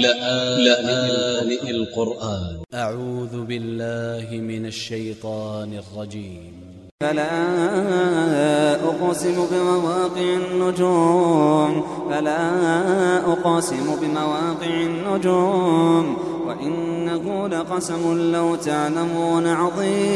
لآن القرآن. أ ع و ذ ب ا ل ل ه من ا ل ش ي ط ا ن ا ل ج ي م فلا أقسم بمواقع النجوم. فلا أقسم بمواقع النجوم. وإنه لقسم لو تعلمون عظيم.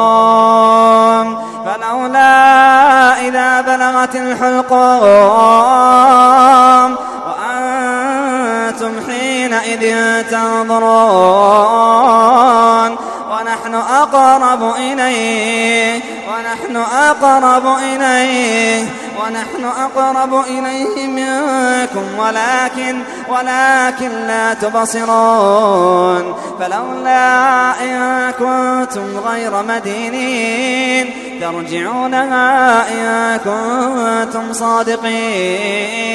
الحلقام. وأنتم حينئذ تنظرون. ونحن أقرب إليه. ونحن أقرب إليه. ونحن أقرب إليه منكم. ولكن ولكن لا تبصرون. فلولا إن كنتم غير مدينين. ترجعونها إن كنتم صادقين.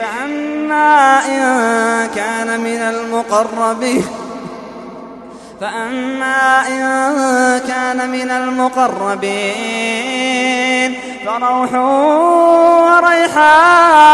فأما إن كان من المقربين فأما إن كان من المقربين فروح وريحان